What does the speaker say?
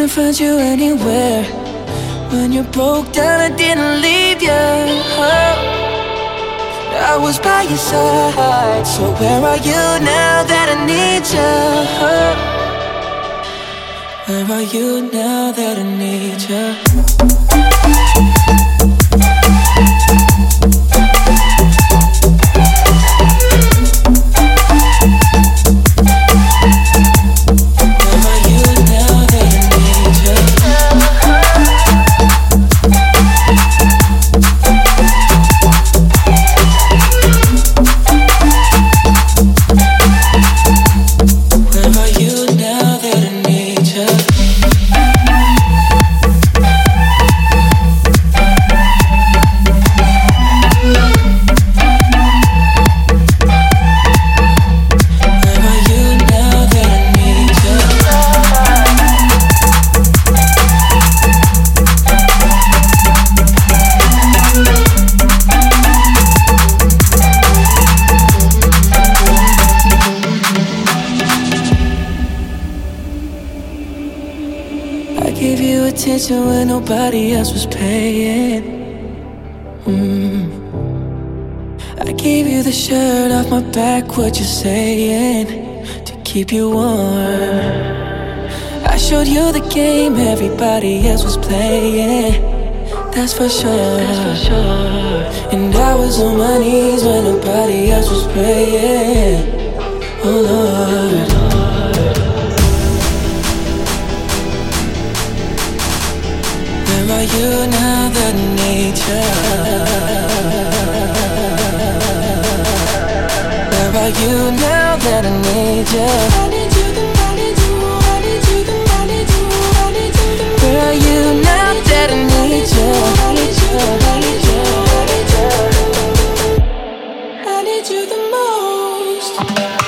Couldn't find you anywhere. When you broke down, I didn't leave you. I was by your side. So where are you now that I need you? Where are you now that I need you? Attention when nobody else was paying. Mm. I gave you the shirt off my back, what you're saying? To keep you warm. I showed you the game everybody else was playing. That's for sure. That's for sure. And I was on my knees when nobody else was praying. Oh Lord. Are you now that need you? Where are you now that? I need you, I need you, I need you, I need you, I need you. Where are you now that I need you? I need you, I need you, I need you. I need you the most.